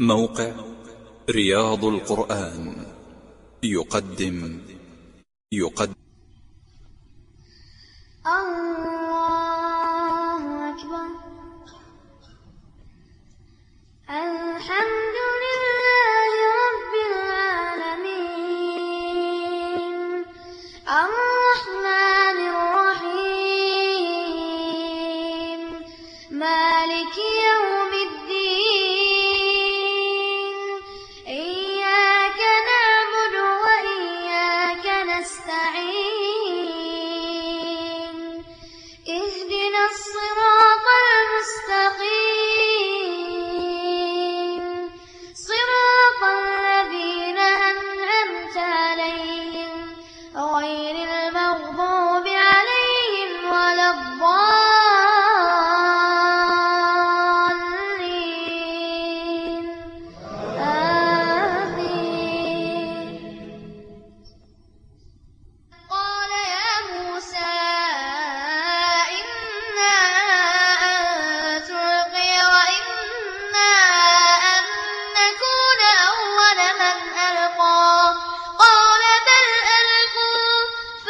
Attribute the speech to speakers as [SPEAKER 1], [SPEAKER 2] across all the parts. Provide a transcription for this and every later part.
[SPEAKER 1] موقع رياض القرآن. يقدم. يقدم.
[SPEAKER 2] الله أكبر. الحمد لله رب العالمين. الرحمن الرحيم. مالك صراط المستقيم صراط الذين أنعمت عليهم غير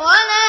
[SPEAKER 2] Olá!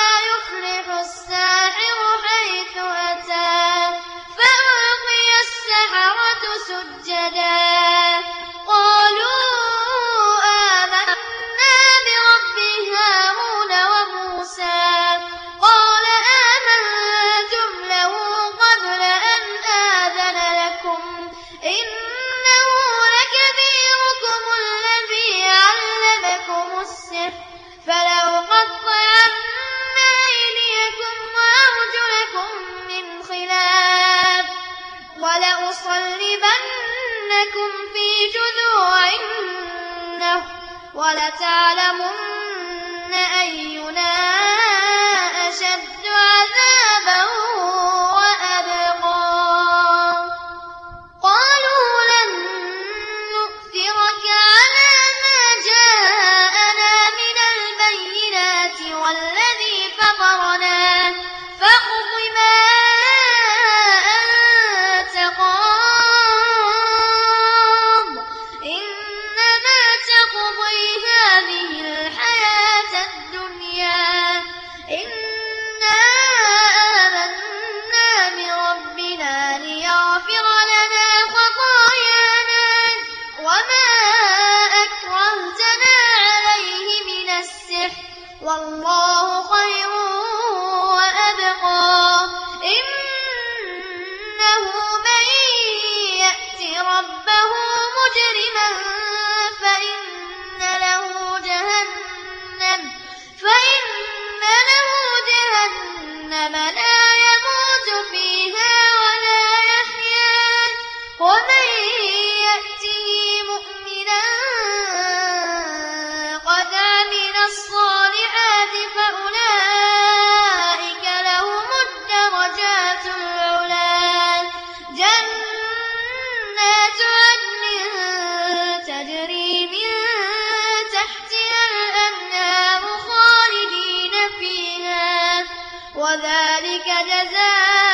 [SPEAKER 2] ولتعلمن أينا مجرما وذلك جزاء